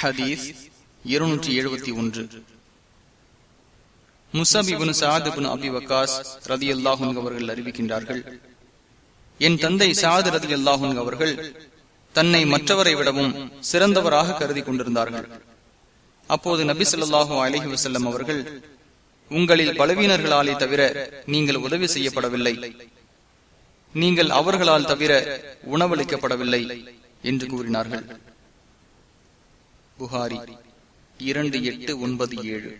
ஹதீஸ் இருநூற்றி எழுபத்தி ஒன்று. முசபிபுன் சாதுபின் அபி வக்காஸ் ரதி அல்லாஹுன் அவர்கள் அறிவிக்கின்றார்கள். என் தந்தை சாது ரதி அல்லாஹுன் அவர்கள் தன்னை மற்றவரை விடவும் சிறந்தவராக கருதி கொண்டிருந்தார்கள். அப்போது நபி சொல்லாஹு அலஹி வசல்லம் அவர்கள் உங்களில் பலவீனர்களாலே தவிர நீங்கள் உதவி செய்யப்படவில்லை. நீங்கள் அவர்களால் தவிர உணவளிக்கப்படவில்லை என்று கூறினார்கள். புகாரி இரண்டு எட்டு ஒன்பது ஏழு.